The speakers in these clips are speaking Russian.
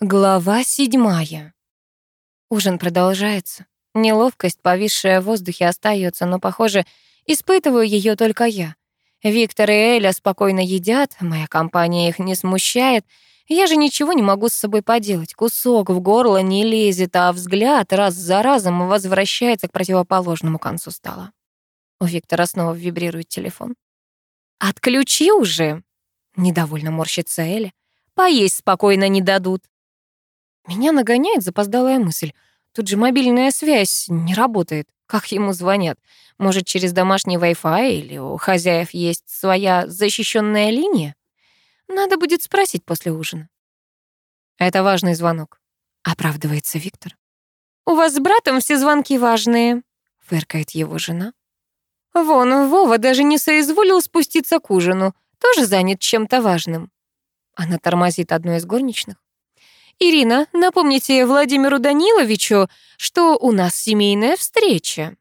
Глава седьмая. Ужин продолжается. Неловкость, повисшая в воздухе, остается, но, похоже, испытываю ее только я. Виктор и Эля спокойно едят, моя компания их не смущает. Я же ничего не могу с собой поделать. Кусок в горло не лезет, а взгляд раз за разом возвращается к противоположному концу стола. У Виктора снова вибрирует телефон. «Отключи уже!» — недовольно морщится Эля. «Поесть спокойно не дадут». Меня нагоняет запоздалая мысль. Тут же мобильная связь не работает. Как ему звонят? Может, через домашний Wi-Fi или у хозяев есть своя защищенная линия? Надо будет спросить после ужина. Это важный звонок, оправдывается Виктор. У вас с братом все звонки важные, фыркает его жена. Вон, Вова даже не соизволил спуститься к ужину, тоже занят чем-то важным. Она тормозит одну из горничных. «Ирина, напомните Владимиру Даниловичу, что у нас семейная встреча».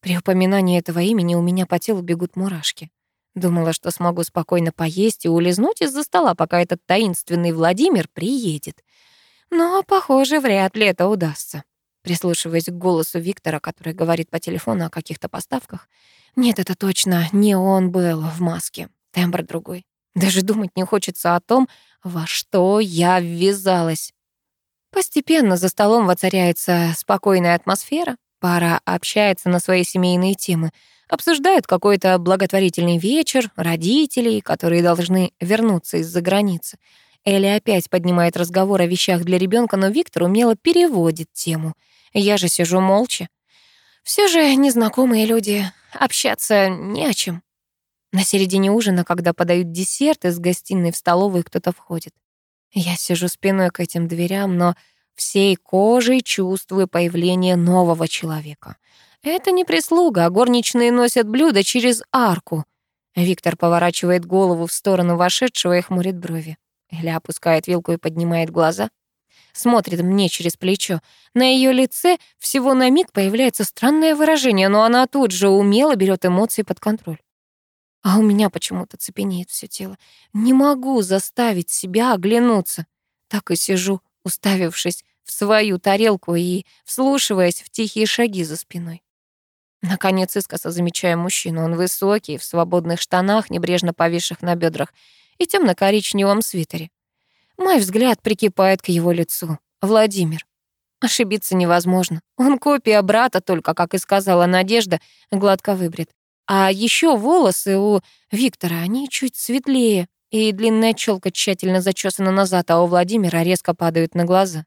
При упоминании этого имени у меня по телу бегут мурашки. Думала, что смогу спокойно поесть и улизнуть из-за стола, пока этот таинственный Владимир приедет. Но, похоже, вряд ли это удастся. Прислушиваясь к голосу Виктора, который говорит по телефону о каких-то поставках. Нет, это точно не он был в маске. Тембр другой. Даже думать не хочется о том, во что я ввязалась. Постепенно за столом воцаряется спокойная атмосфера. Пара общается на свои семейные темы, обсуждают какой-то благотворительный вечер, родителей, которые должны вернуться из-за границы. Элли опять поднимает разговор о вещах для ребенка, но Виктор умело переводит тему. Я же сижу молча. Все же незнакомые люди, общаться не о чем. На середине ужина, когда подают десерт, из гостиной в столовую кто-то входит. Я сижу спиной к этим дверям, но всей кожей чувствую появление нового человека. Это не прислуга, а горничные носят блюда через арку. Виктор поворачивает голову в сторону вошедшего и хмурит брови. Эля опускает вилку и поднимает глаза. Смотрит мне через плечо. На ее лице всего на миг появляется странное выражение, но она тут же умело берет эмоции под контроль. А у меня почему-то цепенеет все тело. Не могу заставить себя оглянуться. Так и сижу, уставившись в свою тарелку и вслушиваясь в тихие шаги за спиной. Наконец искоса замечаю мужчину. Он высокий, в свободных штанах, небрежно повисших на бедрах, и темно-коричневом свитере. Мой взгляд прикипает к его лицу. Владимир. Ошибиться невозможно. Он копия брата, только, как и сказала Надежда, гладко выбрит. А еще волосы у Виктора, они чуть светлее, и длинная челка тщательно зачесана назад, а у Владимира резко падают на глаза.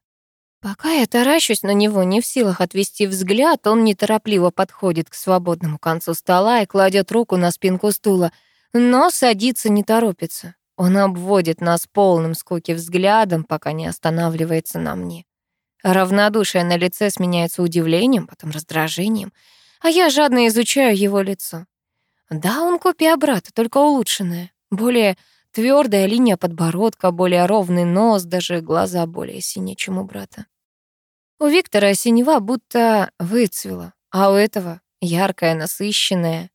Пока я таращусь на него, не в силах отвести взгляд, он неторопливо подходит к свободному концу стола и кладет руку на спинку стула, но садиться не торопится. Он обводит нас полным скуки взглядом, пока не останавливается на мне. Равнодушие на лице сменяется удивлением, потом раздражением, а я жадно изучаю его лицо. Да, он копия брата, только улучшенная. Более твердая линия подбородка, более ровный нос, даже глаза более синие, чем у брата. У Виктора синева будто выцвела, а у этого яркая, насыщенная.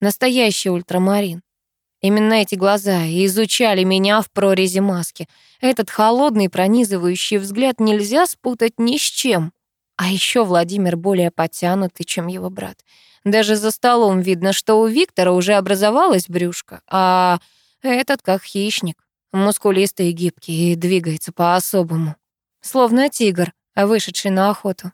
Настоящий ультрамарин. Именно эти глаза и изучали меня в прорези маски. Этот холодный, пронизывающий взгляд нельзя спутать ни с чем. А еще Владимир более подтянутый, чем его брат. Даже за столом видно, что у Виктора уже образовалась брюшко, а этот как хищник, мускулистый и гибкий, и двигается по-особому. Словно тигр, вышедший на охоту.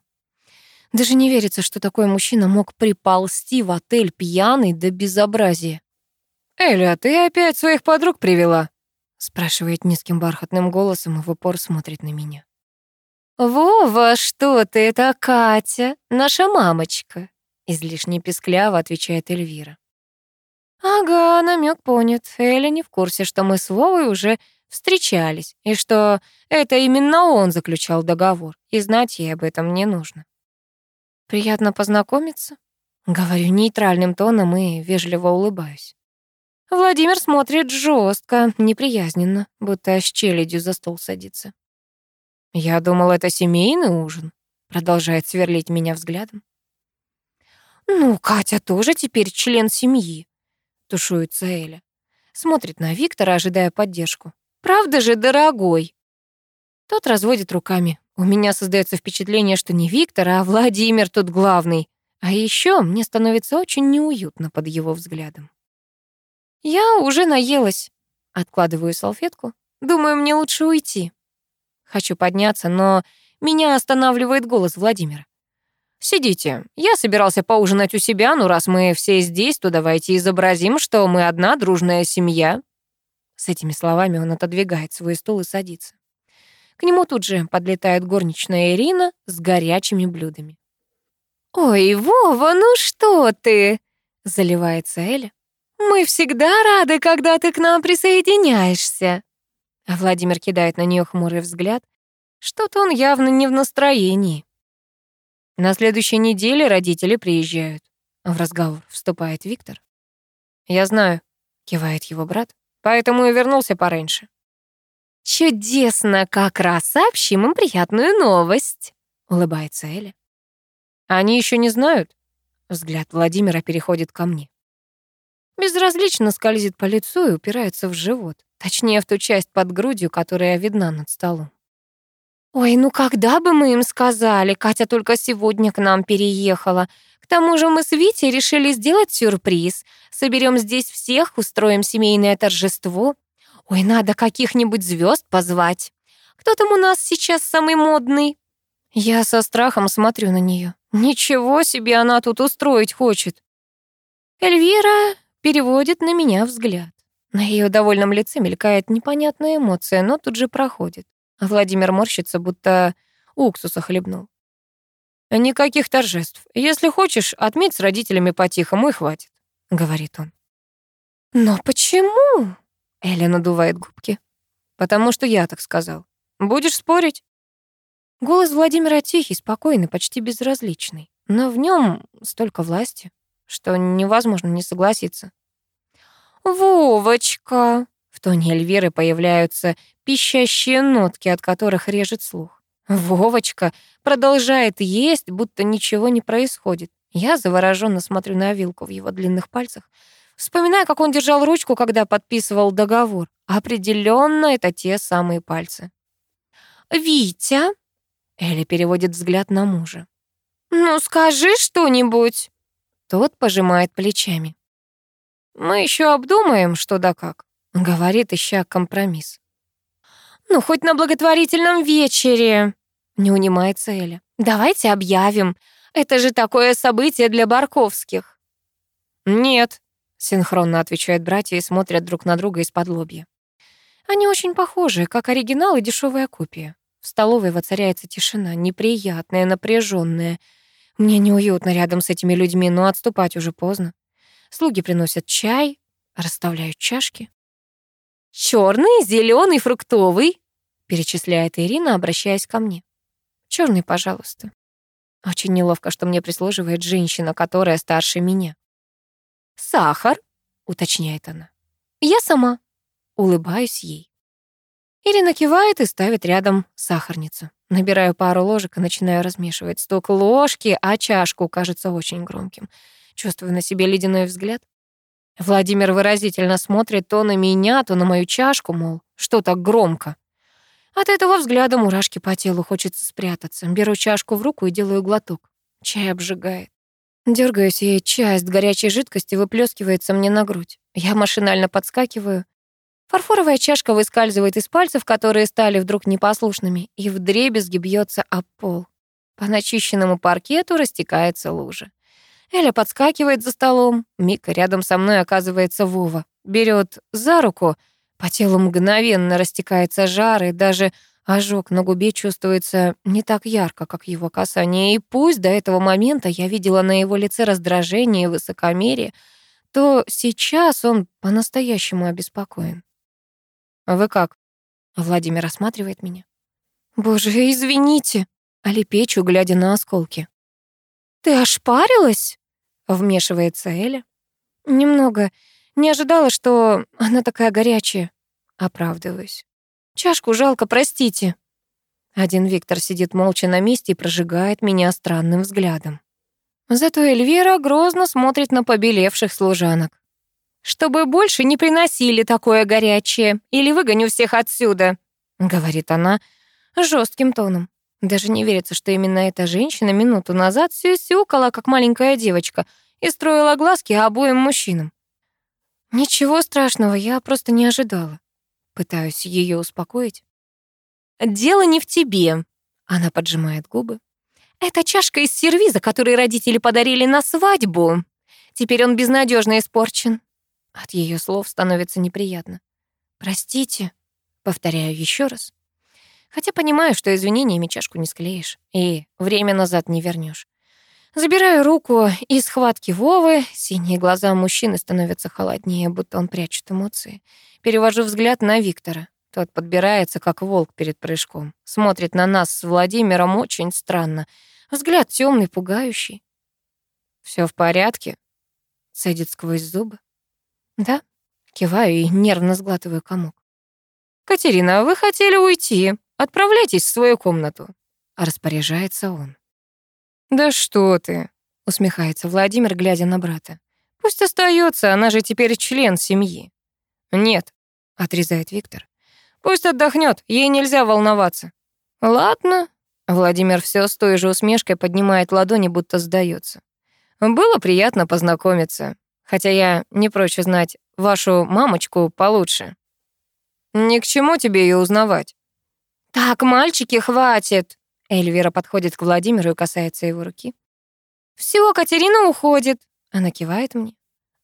Даже не верится, что такой мужчина мог приползти в отель пьяный до безобразия. «Эля, ты опять своих подруг привела?» спрашивает низким бархатным голосом и в упор смотрит на меня. «Вова, что ты, это Катя, наша мамочка», излишне пескляво отвечает Эльвира. Ага, намек понят. Эля не в курсе, что мы с Вовой уже встречались, и что это именно он заключал договор, и знать ей об этом не нужно. Приятно познакомиться, говорю нейтральным тоном и вежливо улыбаюсь. Владимир смотрит жестко, неприязненно, будто с челядью за стол садится. «Я думал, это семейный ужин», — продолжает сверлить меня взглядом. «Ну, Катя тоже теперь член семьи», — тушуется Эля. Смотрит на Виктора, ожидая поддержку. «Правда же, дорогой?» Тот разводит руками. У меня создается впечатление, что не Виктор, а Владимир тут главный. А еще мне становится очень неуютно под его взглядом. Я уже наелась. Откладываю салфетку. Думаю, мне лучше уйти. Хочу подняться, но меня останавливает голос Владимира. «Сидите. Я собирался поужинать у себя, но раз мы все здесь, то давайте изобразим, что мы одна дружная семья». С этими словами он отодвигает свой стул и садится. К нему тут же подлетает горничная Ирина с горячими блюдами. «Ой, Вова, ну что ты?» — заливается Эля. «Мы всегда рады, когда ты к нам присоединяешься». А Владимир кидает на нее хмурый взгляд. Что-то он явно не в настроении. На следующей неделе родители приезжают. В разговор вступает Виктор. «Я знаю», — кивает его брат, «поэтому и вернулся пораньше». «Чудесно! Как раз сообщим им приятную новость», — улыбается Эля. «Они еще не знают?» Взгляд Владимира переходит ко мне. Безразлично скользит по лицу и упирается в живот, точнее, в ту часть под грудью, которая видна над столом. «Ой, ну когда бы мы им сказали? Катя только сегодня к нам переехала. К тому же мы с Витей решили сделать сюрприз. Соберем здесь всех, устроим семейное торжество. Ой, надо каких-нибудь звезд позвать. Кто там у нас сейчас самый модный?» Я со страхом смотрю на нее. Ничего себе она тут устроить хочет. Эльвира переводит на меня взгляд. На ее довольном лице мелькает непонятная эмоция, но тут же проходит. Владимир морщится, будто уксуса хлебнул. «Никаких торжеств. Если хочешь, отметь с родителями по-тихому и хватит», — говорит он. «Но почему?» — Эля надувает губки. «Потому что я так сказал. Будешь спорить?» Голос Владимира тихий, спокойный, почти безразличный. Но в нем столько власти, что невозможно не согласиться. «Вовочка!» В тоне Эльвиры появляются пищащие нотки, от которых режет слух. Вовочка продолжает есть, будто ничего не происходит. Я завороженно смотрю на вилку в его длинных пальцах. Вспоминаю, как он держал ручку, когда подписывал договор. Определенно, это те самые пальцы. «Витя!» Элли переводит взгляд на мужа. «Ну, скажи что-нибудь!» Тот пожимает плечами. «Мы еще обдумаем, что да как», — говорит, ища компромисс. «Ну, хоть на благотворительном вечере», — не унимается Эля. «Давайте объявим. Это же такое событие для Барковских». «Нет», — синхронно отвечают братья и смотрят друг на друга из-под лобья. Они очень похожи, как оригинал и дешевая копия. В столовой воцаряется тишина, неприятная, напряженная. Мне неуютно рядом с этими людьми, но отступать уже поздно. Слуги приносят чай, расставляют чашки. Черный, зеленый, фруктовый», — перечисляет Ирина, обращаясь ко мне. Черный, пожалуйста». Очень неловко, что мне прислуживает женщина, которая старше меня. «Сахар», — уточняет она. «Я сама». Улыбаюсь ей. Ирина кивает и ставит рядом сахарницу. Набираю пару ложек и начинаю размешивать. Стук ложки, а чашку кажется очень громким. Чувствую на себе ледяной взгляд. Владимир выразительно смотрит то на меня, то на мою чашку, мол, что так громко. От этого взгляда мурашки по телу хочется спрятаться. Беру чашку в руку и делаю глоток. Чай обжигает. Дергаюсь, и часть горячей жидкости выплескивается мне на грудь. Я машинально подскакиваю. Фарфоровая чашка выскальзывает из пальцев, которые стали вдруг непослушными, и вдребезги бьется об пол. По начищенному паркету растекается лужа. Эля подскакивает за столом. Мика рядом со мной оказывается Вова. Берет за руку. По телу мгновенно растекается жар, и даже ожог на губе чувствуется не так ярко, как его касание. И пусть до этого момента я видела на его лице раздражение и высокомерие, то сейчас он по-настоящему обеспокоен. «Вы как?» Владимир осматривает меня. «Боже, извините!» Алипечу, глядя на осколки. «Ты ошпарилась?» Вмешивается Эля. «Немного. Не ожидала, что она такая горячая». Оправдываюсь. «Чашку жалко, простите». Один Виктор сидит молча на месте и прожигает меня странным взглядом. Зато Эльвира грозно смотрит на побелевших служанок чтобы больше не приносили такое горячее, или выгоню всех отсюда», — говорит она, жестким тоном. Даже не верится, что именно эта женщина минуту назад сюсюкала, как маленькая девочка, и строила глазки обоим мужчинам. Ничего страшного, я просто не ожидала. Пытаюсь ее успокоить. «Дело не в тебе», — она поджимает губы. «Это чашка из сервиза, который родители подарили на свадьбу. Теперь он безнадежно испорчен». От ее слов становится неприятно. «Простите», — повторяю еще раз. Хотя понимаю, что извинениями чашку не склеишь и время назад не вернешь. Забираю руку из схватки Вовы, синие глаза мужчины становятся холоднее, будто он прячет эмоции. Перевожу взгляд на Виктора. Тот подбирается, как волк перед прыжком. Смотрит на нас с Владимиром очень странно. Взгляд темный, пугающий. Все в порядке?» — цедит сквозь зубы. «Да?» — киваю и нервно сглатываю комок. «Катерина, вы хотели уйти. Отправляйтесь в свою комнату», — распоряжается он. «Да что ты», — усмехается Владимир, глядя на брата. «Пусть остается, она же теперь член семьи». «Нет», — отрезает Виктор. «Пусть отдохнет, ей нельзя волноваться». «Ладно», — Владимир все с той же усмешкой поднимает ладони, будто сдается. «Было приятно познакомиться, хотя я не прочь узнать вашу мамочку получше». «Ни к чему тебе ее узнавать». «Так, мальчики, хватит!» Эльвира подходит к Владимиру и касается его руки. «Всё, Катерина уходит!» Она кивает мне.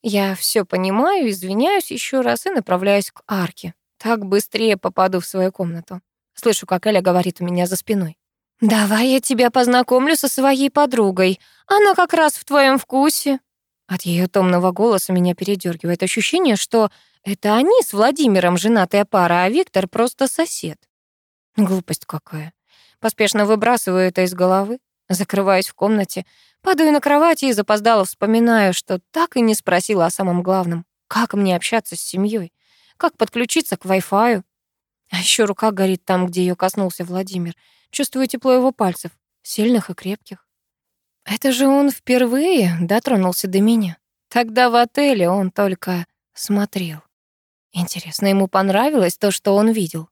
Я все понимаю, извиняюсь еще раз и направляюсь к арке. Так быстрее попаду в свою комнату. Слышу, как Эля говорит у меня за спиной. «Давай я тебя познакомлю со своей подругой. Она как раз в твоем вкусе». От ее томного голоса меня передергивает ощущение, что это они с Владимиром женатая пара, а Виктор просто сосед. Глупость какая. Поспешно выбрасываю это из головы, закрываюсь в комнате, падаю на кровати и запоздало вспоминаю, что так и не спросила о самом главном. Как мне общаться с семьей? Как подключиться к Wi-Fi? А еще рука горит там, где ее коснулся Владимир. Чувствую тепло его пальцев, сильных и крепких. Это же он впервые дотронулся до меня. Тогда в отеле он только смотрел. Интересно, ему понравилось то, что он видел?